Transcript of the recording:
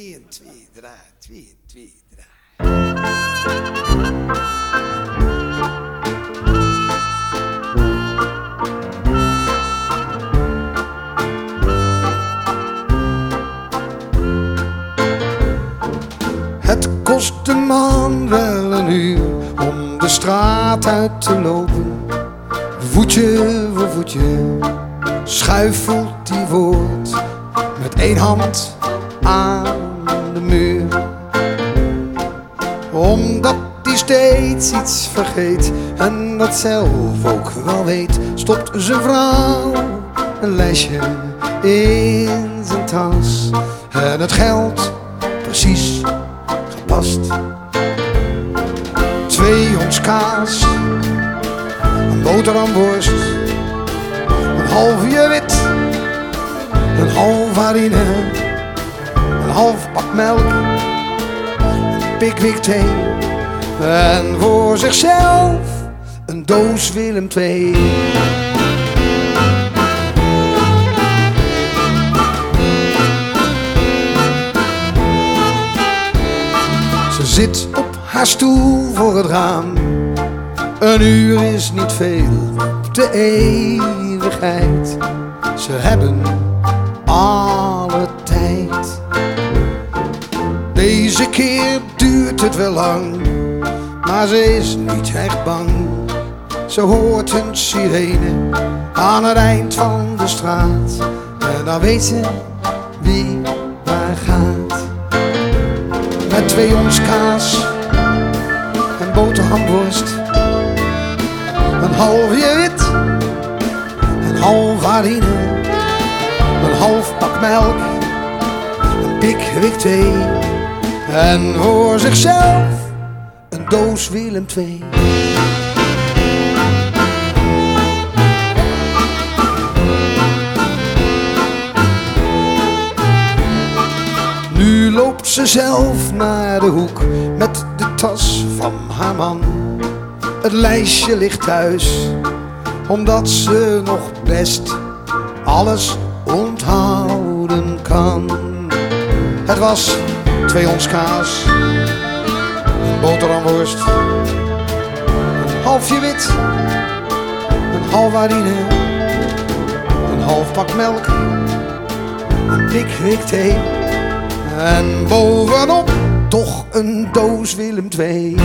1, 2, 3, 2, 2, 3. Het kost de man wel een uur om de straat uit te lopen. Voetje voor voetje schuifelt die voort met één hand aan iets vergeet en dat zelf ook wel weet, stopt zijn vrouw een lijstje in zijn tas. En het geld precies gepast. Twee ons kaas, een boterhamworst, een halfje wit, een half harine, een half pak melk, een pikwik thee en voor zichzelf een doos Willem II. Ze zit op haar stoel voor het raam. Een uur is niet veel de eeuwigheid. Ze hebben alle tijd. Deze keer duurt het wel lang, maar ze is niet echt bang. Ze hoort een sirene aan het eind van de straat. En dan weet ze wie waar gaat. Met twee ons kaas en boterhamworst. Een halfje wit, een half harine, een half pak melk, een pikwik thee. En voor zichzelf doos Willem II. Nu loopt ze zelf naar de hoek met de tas van haar man. Het lijstje ligt thuis, omdat ze nog best alles onthouden kan. Het was twee ons kaas, een halfje wit, een half harine, een half pak melk, een pikwik thee. En bovenop toch een doos Willem II.